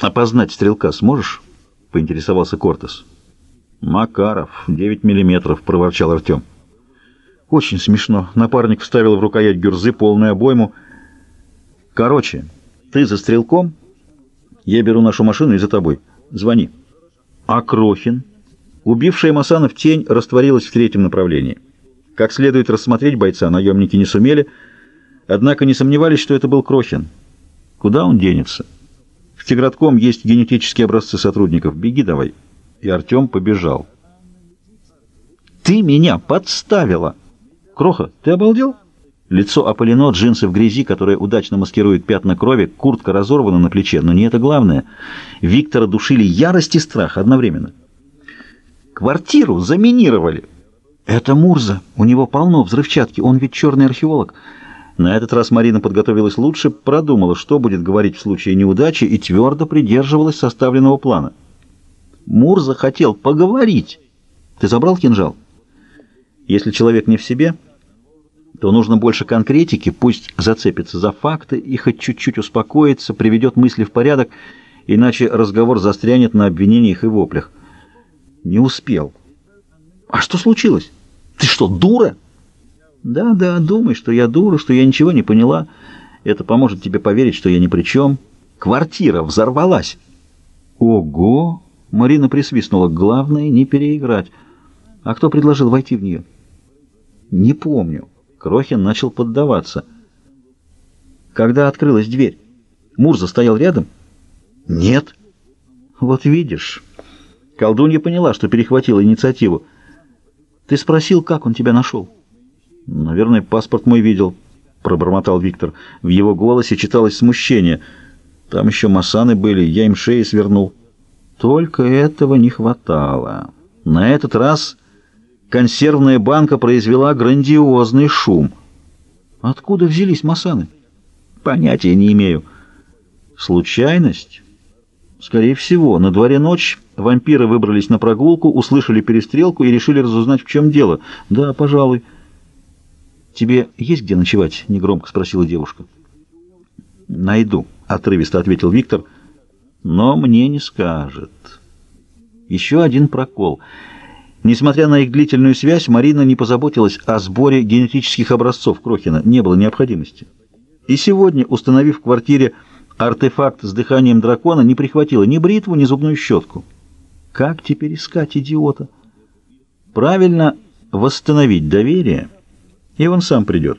«Опознать стрелка сможешь?» — поинтересовался Кортес. «Макаров, 9 миллиметров», — проворчал Артем. «Очень смешно». Напарник вставил в рукоять гюрзы полную обойму. «Короче, ты за стрелком, я беру нашу машину и за тобой. Звони». «А Крохин?» Убившая Масанов тень растворилась в третьем направлении. Как следует рассмотреть бойца, наемники не сумели, однако не сомневались, что это был Крохин. Куда он денется? В Тигратком есть генетические образцы сотрудников. Беги давай. И Артем побежал. «Ты меня подставила!» «Кроха, ты обалдел?» Лицо опалено, джинсы в грязи, которые удачно маскируют пятна крови, куртка разорвана на плече. Но не это главное. Виктора душили ярость и страх одновременно. Квартиру заминировали. Это Мурза. У него полно взрывчатки. Он ведь черный археолог. На этот раз Марина подготовилась лучше, продумала, что будет говорить в случае неудачи, и твердо придерживалась составленного плана. Мурза хотел поговорить. Ты забрал кинжал? Если человек не в себе, то нужно больше конкретики, пусть зацепится за факты и хоть чуть-чуть успокоится, приведет мысли в порядок, иначе разговор застрянет на обвинениях и воплях. Не успел. А что случилось? Ты что, дура? Да, да, думай, что я дура, что я ничего не поняла. Это поможет тебе поверить, что я ни при чем. Квартира взорвалась. Ого! Марина присвистнула. Главное, не переиграть. А кто предложил войти в нее? Не помню. Крохин начал поддаваться. Когда открылась дверь, Мурза стоял рядом? Нет. Вот видишь... Колдунья поняла, что перехватила инициативу. «Ты спросил, как он тебя нашел?» «Наверное, паспорт мой видел», — пробормотал Виктор. В его голосе читалось смущение. «Там еще масаны были, я им шеи свернул». Только этого не хватало. На этот раз консервная банка произвела грандиозный шум. «Откуда взялись масаны?» «Понятия не имею». «Случайность?» «Скорее всего, на дворе ночь...» Вампиры выбрались на прогулку, услышали перестрелку и решили разузнать, в чем дело. Да, пожалуй. «Тебе есть где ночевать?» — негромко спросила девушка. «Найду», — отрывисто ответил Виктор. «Но мне не скажет». Еще один прокол. Несмотря на их длительную связь, Марина не позаботилась о сборе генетических образцов Крохина. Не было необходимости. И сегодня, установив в квартире артефакт с дыханием дракона, не прихватила ни бритву, ни зубную щетку. Как теперь искать идиота? Правильно восстановить доверие, и он сам придет.